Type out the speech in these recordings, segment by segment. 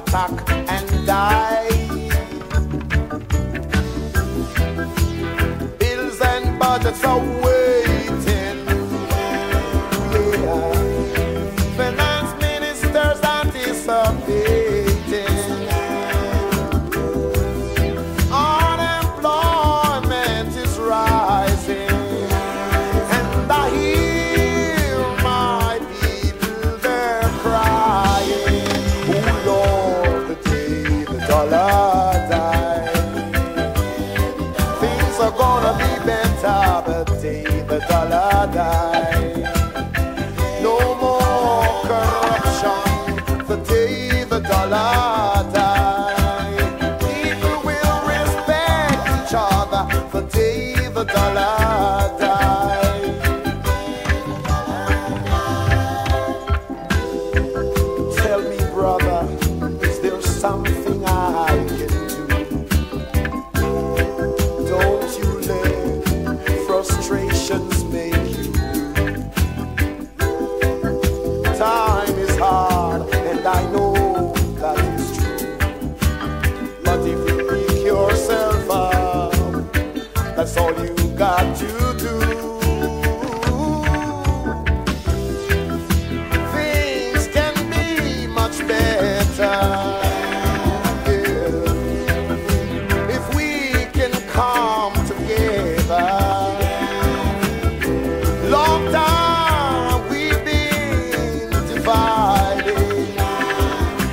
attack and die. Bills and budgets are heart.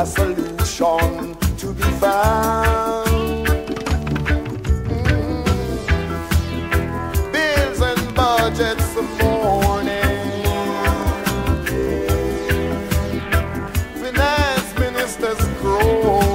a solution to be found. Mm. Bills and budgets of morning. Finance ministers grow.